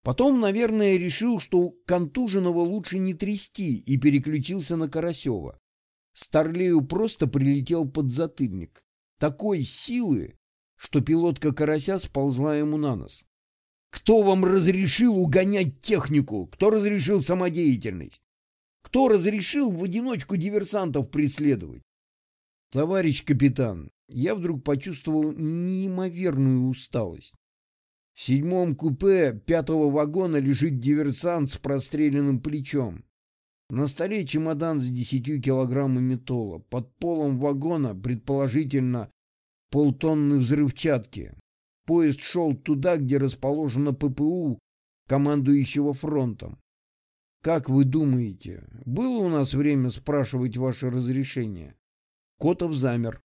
Потом, наверное, решил, что контуженного лучше не трясти, и переключился на Карасева. Старлею просто прилетел под затыльник такой силы, что пилотка карася сползла ему на нос. Кто вам разрешил угонять технику? Кто разрешил самодеятельность? Кто разрешил в одиночку диверсантов преследовать? Товарищ капитан, я вдруг почувствовал неимоверную усталость. В седьмом купе пятого вагона лежит диверсант с простреленным плечом. На столе чемодан с десятью килограммами тола. Под полом вагона, предположительно, полтонны взрывчатки. Поезд шел туда, где расположено ППУ, командующего фронтом. Как вы думаете, было у нас время спрашивать ваше разрешение? Котов замер.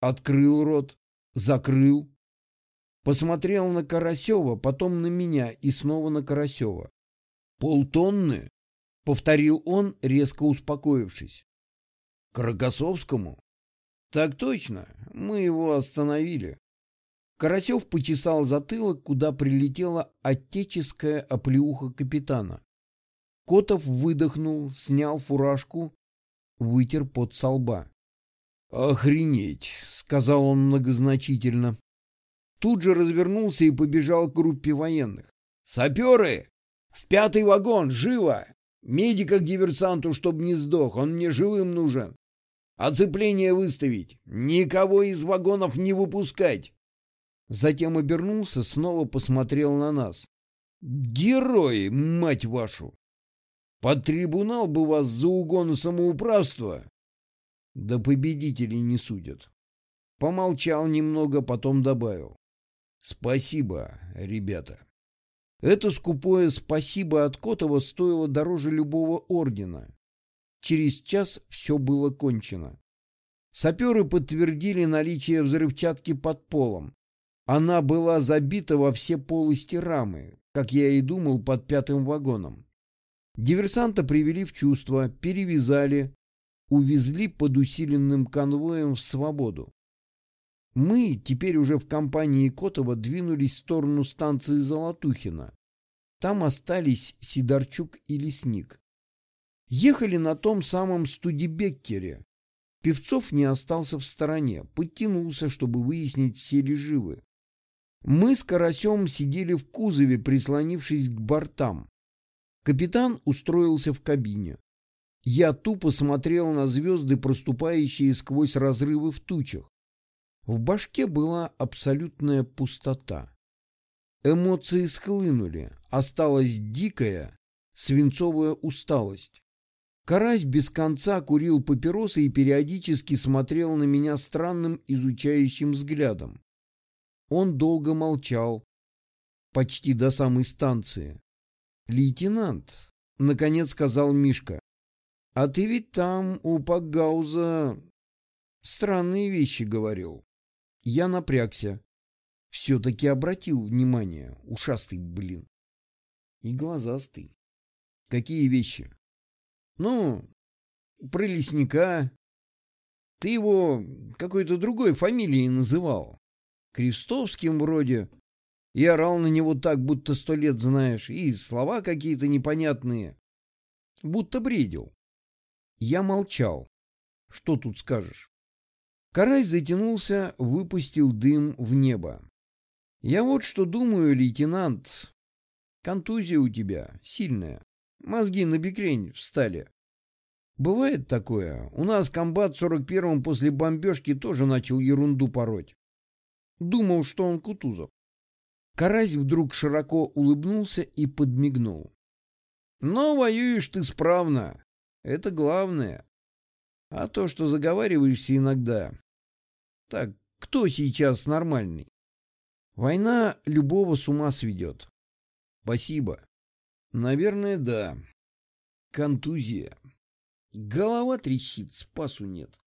Открыл рот, закрыл. Посмотрел на Карасева, потом на меня и снова на Карасева. Полтонны? повторил он, резко успокоившись. К Рокоссовскому? Так точно, мы его остановили. Карасев почесал затылок, куда прилетела отеческая оплеуха капитана. Котов выдохнул, снял фуражку, вытер пот со лба. «Охренеть!» — сказал он многозначительно. Тут же развернулся и побежал к группе военных. «Саперы! В пятый вагон! Живо! Медика к диверсанту, чтоб не сдох, он мне живым нужен. Оцепление выставить! Никого из вагонов не выпускать!» Затем обернулся, снова посмотрел на нас. «Герои, мать вашу! Под трибунал бы вас за угон самоуправства!» «Да победителей не судят!» Помолчал немного, потом добавил. «Спасибо, ребята!» Это скупое «спасибо» от Котова стоило дороже любого ордена. Через час все было кончено. Саперы подтвердили наличие взрывчатки под полом. Она была забита во все полости рамы, как я и думал, под пятым вагоном. Диверсанта привели в чувство, перевязали, увезли под усиленным конвоем в свободу. Мы, теперь уже в компании Котова, двинулись в сторону станции Золотухина. Там остались Сидорчук и Лесник. Ехали на том самом Студебеккере. Певцов не остался в стороне, подтянулся, чтобы выяснить, все ли живы. Мы с Карасем сидели в кузове, прислонившись к бортам. Капитан устроился в кабине. Я тупо смотрел на звезды, проступающие сквозь разрывы в тучах. В башке была абсолютная пустота. Эмоции схлынули, осталась дикая, свинцовая усталость. Карась без конца курил папиросы и периодически смотрел на меня странным изучающим взглядом. Он долго молчал, почти до самой станции. «Лейтенант», — наконец сказал Мишка, — «а ты ведь там у Пагауза странные вещи говорил». Я напрягся. Все-таки обратил внимание, ушастый блин. И глазастый. Какие вещи? Ну, про лесника. Ты его какой-то другой фамилией называл. Крестовским вроде, и орал на него так, будто сто лет знаешь, и слова какие-то непонятные, будто бредил. Я молчал. Что тут скажешь? Карась затянулся, выпустил дым в небо. Я вот что думаю, лейтенант. Контузия у тебя сильная. Мозги на бекрень встали. Бывает такое. У нас комбат в 41-м после бомбежки тоже начал ерунду пороть. Думал, что он Кутузов. Карась вдруг широко улыбнулся и подмигнул. Но воюешь ты справно. Это главное. А то, что заговариваешься иногда... Так, кто сейчас нормальный? Война любого с ума сведет. Спасибо. Наверное, да. Контузия. Голова трещит, спасу нет.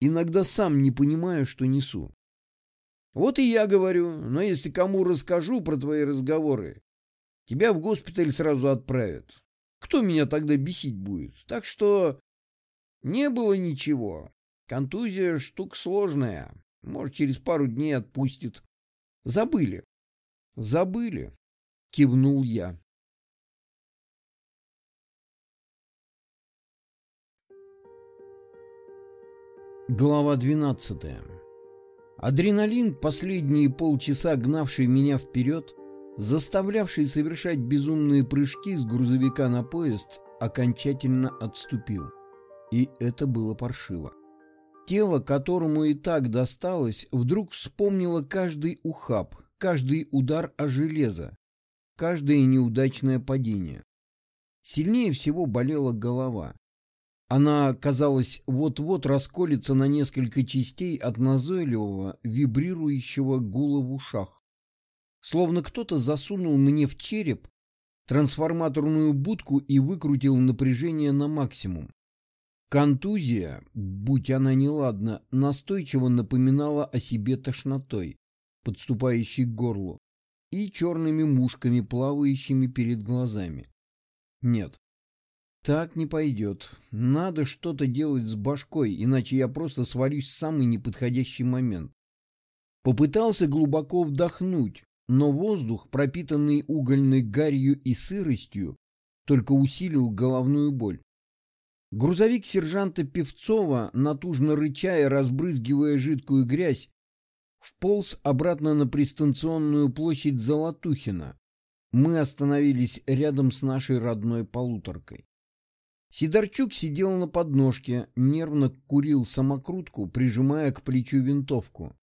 Иногда сам не понимаю, что несу. Вот и я говорю, но если кому расскажу про твои разговоры, тебя в госпиталь сразу отправят. Кто меня тогда бесить будет? Так что не было ничего. Контузия штука сложная. Может, через пару дней отпустит. Забыли. Забыли, кивнул я. Глава двенадцатая Адреналин, последние полчаса гнавший меня вперед, заставлявший совершать безумные прыжки с грузовика на поезд, окончательно отступил. И это было паршиво. Тело, которому и так досталось, вдруг вспомнило каждый ухаб, каждый удар о железо, каждое неудачное падение. Сильнее всего болела голова. Она, казалось, вот-вот расколется на несколько частей от назойливого, вибрирующего гула в ушах. Словно кто-то засунул мне в череп трансформаторную будку и выкрутил напряжение на максимум. Контузия, будь она неладна, настойчиво напоминала о себе тошнотой, подступающей к горлу, и черными мушками, плавающими перед глазами. Нет, так не пойдет. Надо что-то делать с башкой, иначе я просто свалюсь в самый неподходящий момент. Попытался глубоко вдохнуть, но воздух, пропитанный угольной гарью и сыростью, только усилил головную боль. Грузовик сержанта Певцова, натужно рыча и разбрызгивая жидкую грязь, вполз обратно на пристанционную площадь Золотухина. Мы остановились рядом с нашей родной полуторкой. Сидорчук сидел на подножке, нервно курил самокрутку, прижимая к плечу винтовку.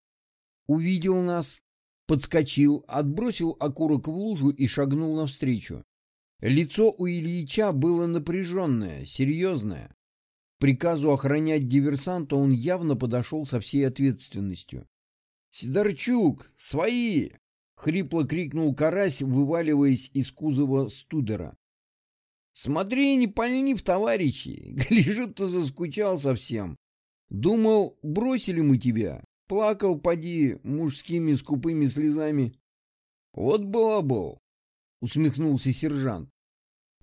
Увидел нас, подскочил, отбросил окурок в лужу и шагнул навстречу. Лицо у Ильича было напряженное, серьезное. приказу охранять диверсанта он явно подошел со всей ответственностью. «Сидорчук! Свои!» — хрипло крикнул Карась, вываливаясь из кузова студера. «Смотри, не пальни в товарищи! Гляжу, ты заскучал совсем. Думал, бросили мы тебя. Плакал, поди, мужскими скупыми слезами. Вот балабол, усмехнулся сержант.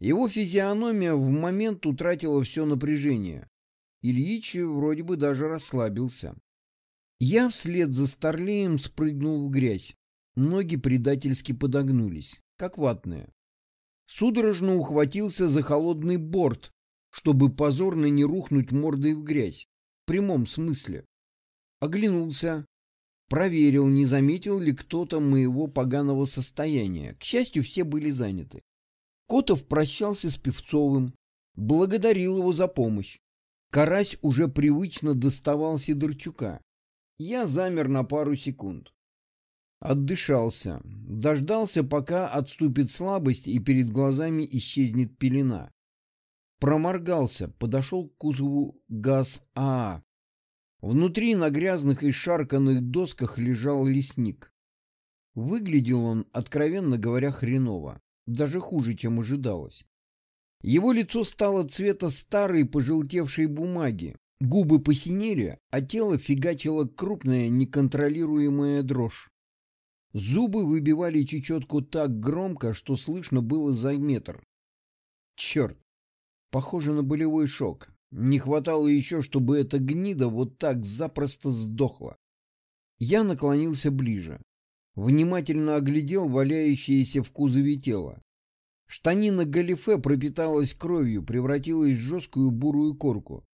Его физиономия в момент утратила все напряжение. Ильич вроде бы даже расслабился. Я вслед за Старлеем спрыгнул в грязь. Ноги предательски подогнулись, как ватные. Судорожно ухватился за холодный борт, чтобы позорно не рухнуть мордой в грязь. В прямом смысле. Оглянулся. Проверил, не заметил ли кто-то моего поганого состояния. К счастью, все были заняты. Котов прощался с Певцовым, благодарил его за помощь. Карась уже привычно доставал Сидорчука. Я замер на пару секунд. Отдышался, дождался, пока отступит слабость и перед глазами исчезнет пелена. Проморгался, подошел к кузову ГАЗ-АА. Внутри на грязных и шарканных досках лежал лесник. Выглядел он, откровенно говоря, хреново, даже хуже, чем ожидалось. Его лицо стало цвета старой пожелтевшей бумаги, губы посинели, а тело фигачило крупная неконтролируемая дрожь. Зубы выбивали чечетку так громко, что слышно было за метр. Черт! Похоже на болевой шок. Не хватало еще, чтобы эта гнида вот так запросто сдохла. Я наклонился ближе. Внимательно оглядел валяющееся в кузове тело. Штанина галифе пропиталась кровью, превратилась в жесткую бурую корку.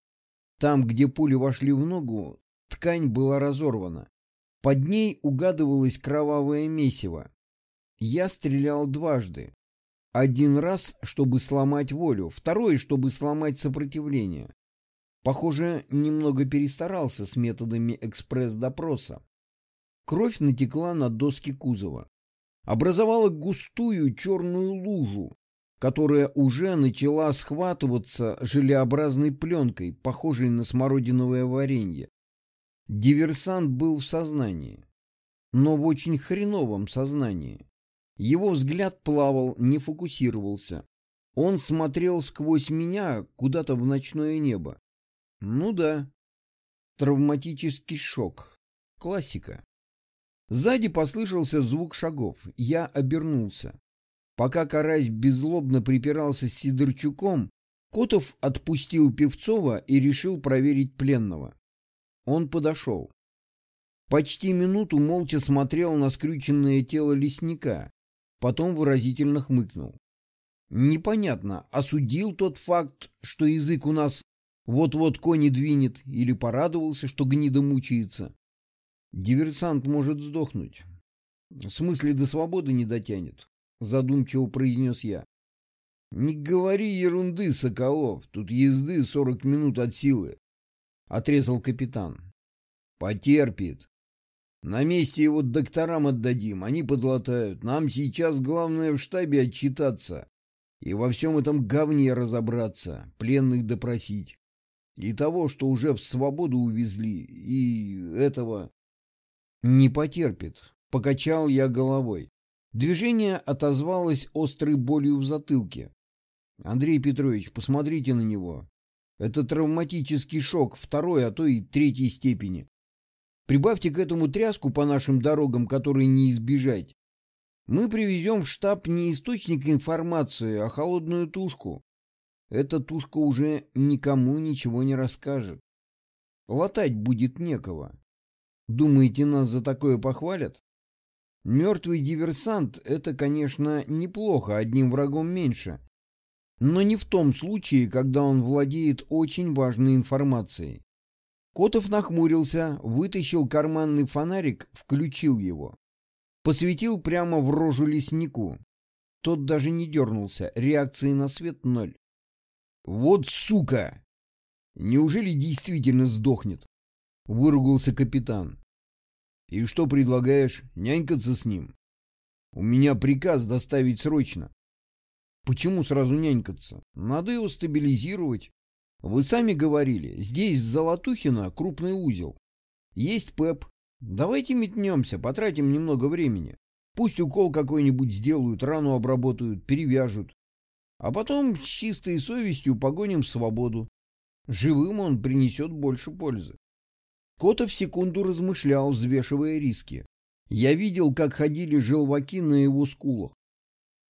Там, где пули вошли в ногу, ткань была разорвана. Под ней угадывалось кровавое месиво. Я стрелял дважды. Один раз, чтобы сломать волю, второй, чтобы сломать сопротивление. Похоже, немного перестарался с методами экспресс-допроса. Кровь натекла на доски кузова. Образовала густую черную лужу, которая уже начала схватываться желеобразной пленкой, похожей на смородиновое варенье. Диверсант был в сознании, но в очень хреновом сознании. Его взгляд плавал, не фокусировался. Он смотрел сквозь меня куда-то в ночное небо. Ну да. Травматический шок. Классика. Сзади послышался звук шагов. Я обернулся. Пока Карась беззлобно припирался с Сидорчуком, Котов отпустил Певцова и решил проверить пленного. Он подошел. Почти минуту молча смотрел на скрюченное тело лесника, потом выразительно хмыкнул. Непонятно, осудил тот факт, что язык у нас вот-вот кони двинет, или порадовался, что гнида мучается. Диверсант может сдохнуть. В смысле, до свободы не дотянет, задумчиво произнес я. Не говори ерунды, Соколов, тут езды сорок минут от силы, отрезал капитан. Потерпит. На месте его докторам отдадим, они подлатают. Нам сейчас главное в штабе отчитаться и во всем этом говне разобраться, пленных допросить. И того, что уже в свободу увезли, и этого... Не потерпит. Покачал я головой. Движение отозвалось острой болью в затылке. Андрей Петрович, посмотрите на него. Это травматический шок второй, а то и третьей степени. Прибавьте к этому тряску по нашим дорогам, которые не избежать. Мы привезем в штаб не источник информации, а холодную тушку. Эта тушка уже никому ничего не расскажет. Латать будет некого. Думаете, нас за такое похвалят? Мертвый диверсант — это, конечно, неплохо, одним врагом меньше. Но не в том случае, когда он владеет очень важной информацией. Котов нахмурился, вытащил карманный фонарик, включил его. Посветил прямо в рожу леснику. Тот даже не дернулся, реакции на свет ноль. Вот сука! Неужели действительно сдохнет? Выругался капитан. И что предлагаешь, нянькаться с ним? У меня приказ доставить срочно. Почему сразу нянькаться? Надо его стабилизировать. Вы сами говорили, здесь, в Золотухино, крупный узел. Есть ПЭП. Давайте метнемся, потратим немного времени. Пусть укол какой-нибудь сделают, рану обработают, перевяжут. А потом с чистой совестью погоним в свободу. Живым он принесет больше пользы. Котов секунду размышлял, взвешивая риски. Я видел, как ходили желваки на его скулах.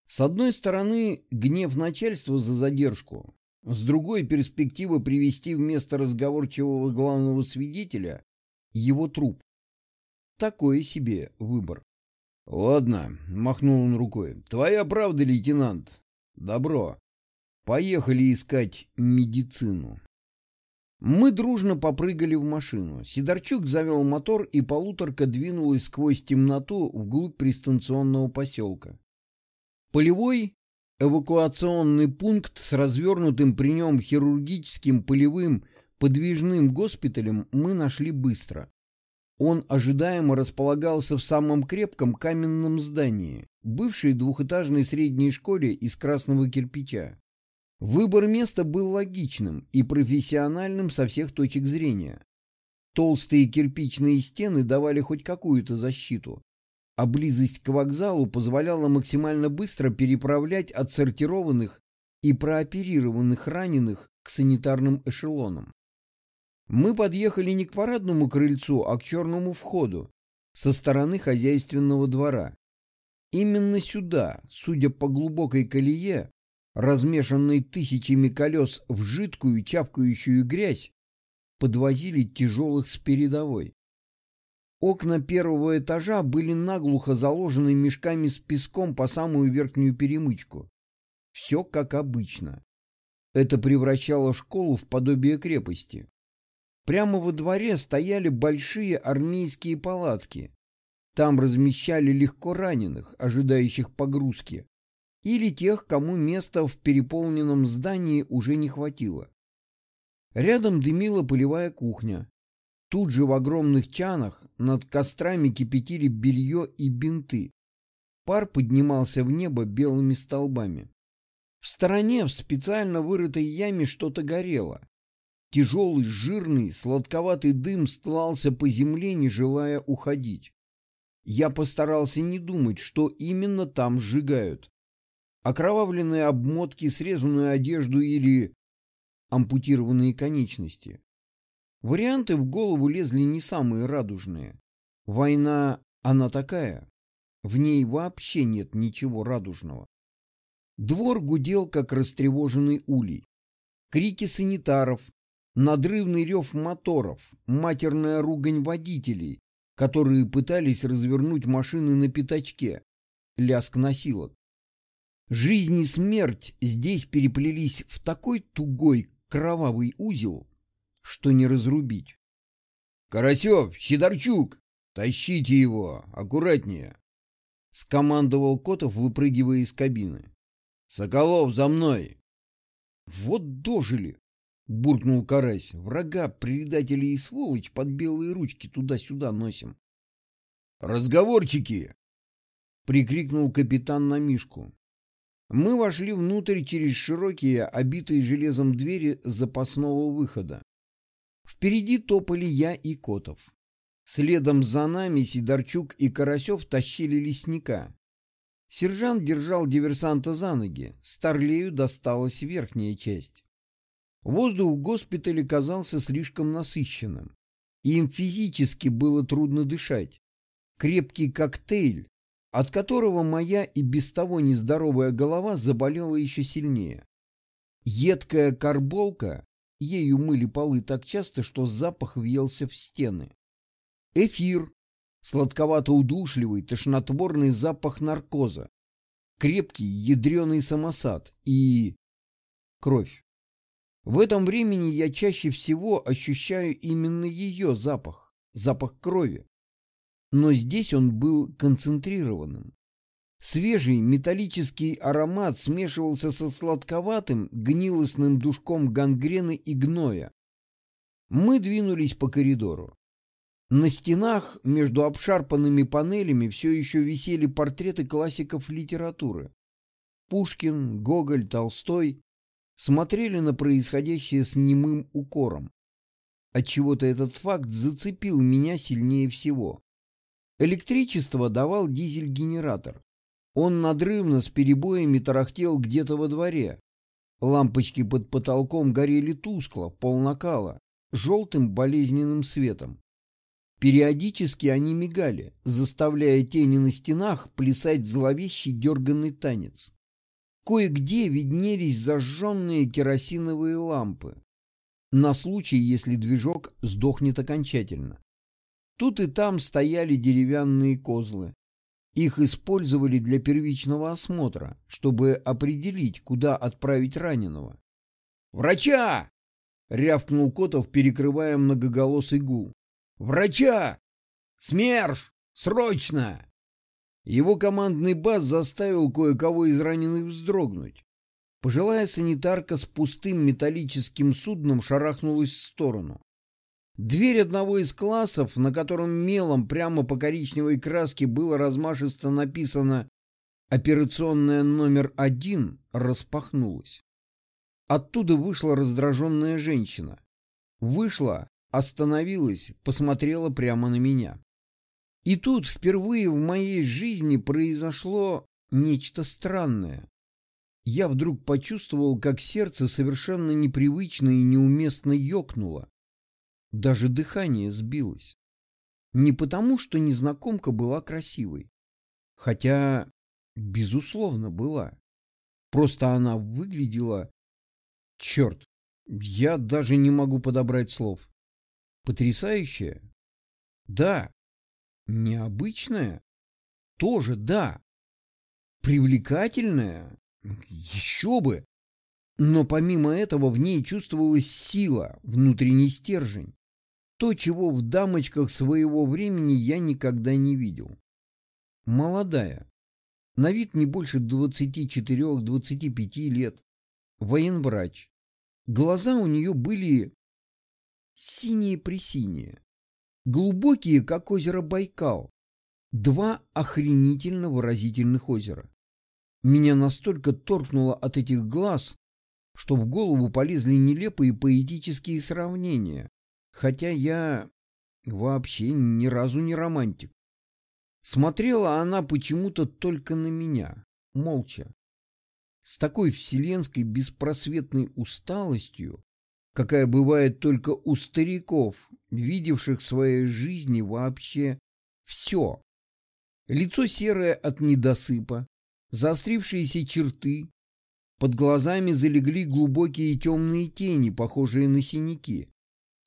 С одной стороны, гнев начальства за задержку, с другой — перспектива привести вместо разговорчивого главного свидетеля его труп. Такой себе выбор. — Ладно, — махнул он рукой, — твоя правда, лейтенант. Добро. Поехали искать медицину. Мы дружно попрыгали в машину. Сидорчук завел мотор, и полуторка двинулась сквозь темноту вглубь пристанционного поселка. Полевой эвакуационный пункт с развернутым при нем хирургическим полевым подвижным госпиталем мы нашли быстро. Он ожидаемо располагался в самом крепком каменном здании, бывшей двухэтажной средней школе из красного кирпича. Выбор места был логичным и профессиональным со всех точек зрения. Толстые кирпичные стены давали хоть какую-то защиту, а близость к вокзалу позволяла максимально быстро переправлять отсортированных и прооперированных раненых к санитарным эшелонам. Мы подъехали не к парадному крыльцу, а к черному входу со стороны хозяйственного двора. Именно сюда, судя по глубокой колее, размешанной тысячами колес в жидкую чавкающую грязь, подвозили тяжелых с передовой. Окна первого этажа были наглухо заложены мешками с песком по самую верхнюю перемычку. Все как обычно. Это превращало школу в подобие крепости. Прямо во дворе стояли большие армейские палатки. Там размещали легко раненых, ожидающих погрузки, или тех, кому места в переполненном здании уже не хватило. Рядом дымила полевая кухня. Тут же в огромных чанах над кострами кипятили белье и бинты. Пар поднимался в небо белыми столбами. В стороне в специально вырытой яме что-то горело. Тяжелый, жирный, сладковатый дым стлался по земле, не желая уходить. Я постарался не думать, что именно там сжигают окровавленные обмотки, срезанную одежду или ампутированные конечности. Варианты в голову лезли не самые радужные. Война, она такая. В ней вообще нет ничего радужного. Двор гудел, как растревоженный улей. Крики санитаров, надрывный рев моторов, матерная ругань водителей, которые пытались развернуть машины на пятачке, лязг носилок. Жизнь и смерть здесь переплелись в такой тугой кровавый узел, что не разрубить. — Карасев, Сидорчук, тащите его, аккуратнее! — скомандовал Котов, выпрыгивая из кабины. — Соколов, за мной! — Вот дожили! — буркнул Карась. — Врага, предателей и сволочь под белые ручки туда-сюда носим. — Разговорчики! — прикрикнул капитан на Мишку. Мы вошли внутрь через широкие, обитые железом двери запасного выхода. Впереди топали я и Котов. Следом за нами Сидорчук и Карасев тащили лесника. Сержант держал диверсанта за ноги, Старлею досталась верхняя часть. Воздух в госпитале казался слишком насыщенным. Им физически было трудно дышать. Крепкий коктейль, от которого моя и без того нездоровая голова заболела еще сильнее. Едкая карболка, ею мыли полы так часто, что запах въелся в стены. Эфир, сладковато-удушливый, тошнотворный запах наркоза, крепкий ядреный самосад и... кровь. В этом времени я чаще всего ощущаю именно ее запах, запах крови но здесь он был концентрированным. Свежий металлический аромат смешивался со сладковатым, гнилостным душком гангрены и гноя. Мы двинулись по коридору. На стенах между обшарпанными панелями все еще висели портреты классиков литературы. Пушкин, Гоголь, Толстой смотрели на происходящее с немым укором. Отчего-то этот факт зацепил меня сильнее всего. Электричество давал дизель-генератор. Он надрывно с перебоями тарахтел где-то во дворе. Лампочки под потолком горели тускло, полнакала, желтым болезненным светом. Периодически они мигали, заставляя тени на стенах плясать зловещий дерганный танец. Кое-где виднелись зажженные керосиновые лампы. На случай, если движок сдохнет окончательно. Тут и там стояли деревянные козлы. Их использовали для первичного осмотра, чтобы определить, куда отправить раненого. «Врача!» — рявкнул Котов, перекрывая многоголосый гул. «Врача! СМЕРШ! Срочно!» Его командный бас заставил кое-кого из раненых вздрогнуть. Пожилая санитарка с пустым металлическим судном шарахнулась в сторону. Дверь одного из классов, на котором мелом прямо по коричневой краске было размашисто написано «Операционная номер один», распахнулась. Оттуда вышла раздраженная женщина. Вышла, остановилась, посмотрела прямо на меня. И тут впервые в моей жизни произошло нечто странное. Я вдруг почувствовал, как сердце совершенно непривычно и неуместно ёкнуло. Даже дыхание сбилось. Не потому, что незнакомка была красивой. Хотя, безусловно, была. Просто она выглядела... Черт, я даже не могу подобрать слов. Потрясающая? Да. Необычная? Тоже да. Привлекательная? Еще бы. Но помимо этого в ней чувствовалась сила, внутренний стержень. То, чего в дамочках своего времени я никогда не видел. Молодая. На вид не больше 24-25 лет. Военврач. Глаза у нее были синие-пресиние. Глубокие, как озеро Байкал. Два охренительно выразительных озера. Меня настолько торкнуло от этих глаз, что в голову полезли нелепые поэтические сравнения, хотя я вообще ни разу не романтик. Смотрела она почему-то только на меня, молча. С такой вселенской беспросветной усталостью, какая бывает только у стариков, видевших в своей жизни вообще все. Лицо серое от недосыпа, заострившиеся черты, под глазами залегли глубокие темные тени, похожие на синяки.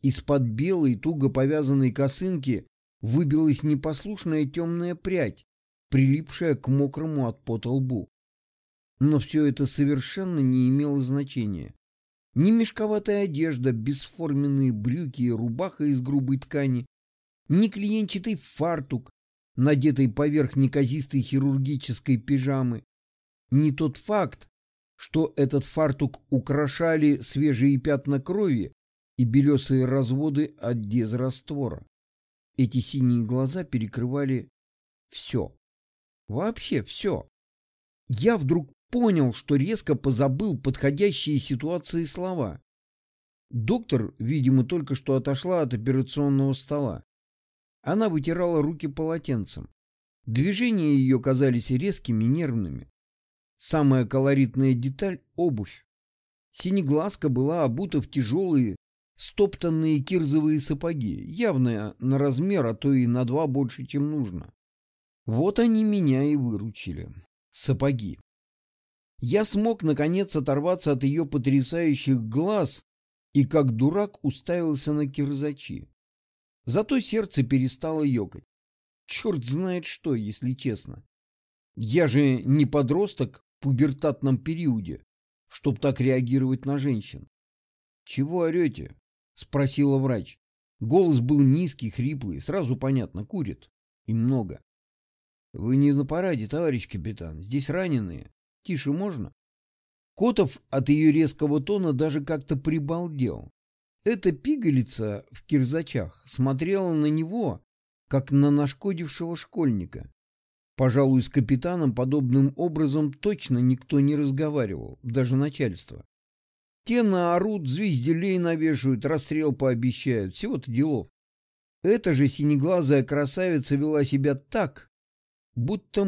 Из-под белой, туго повязанной косынки выбилась непослушная темная прядь, прилипшая к мокрому от пота лбу. Но все это совершенно не имело значения. Ни мешковатая одежда, бесформенные брюки и рубаха из грубой ткани, ни клиенчатый фартук, надетый поверх неказистой хирургической пижамы, ни тот факт, что этот фартук украшали свежие пятна крови и белесые разводы от дезраствора. Эти синие глаза перекрывали все. Вообще все. Я вдруг понял, что резко позабыл подходящие ситуации слова. Доктор, видимо, только что отошла от операционного стола. Она вытирала руки полотенцем. Движения ее казались резкими, нервными. Самая колоритная деталь — обувь. Синеглазка была обута в тяжелые, стоптанные кирзовые сапоги, явно на размер, а то и на два больше, чем нужно. Вот они меня и выручили. Сапоги. Я смог, наконец, оторваться от ее потрясающих глаз и, как дурак, уставился на кирзачи. Зато сердце перестало ёкать. Черт знает что, если честно. Я же не подросток пубертатном периоде, чтоб так реагировать на женщин. — Чего орете? — спросила врач. Голос был низкий, хриплый, сразу понятно, курит. И много. Вы не на параде, товарищ капитан. Здесь раненые. Тише можно? Котов от ее резкого тона даже как-то прибалдел. Эта пигалица в кирзачах смотрела на него, как на нашкодившего школьника. Пожалуй, с капитаном подобным образом точно никто не разговаривал, даже начальство. Те наорут, звезделей навешают, расстрел пообещают, всего-то делов. Эта же синеглазая красавица вела себя так, будто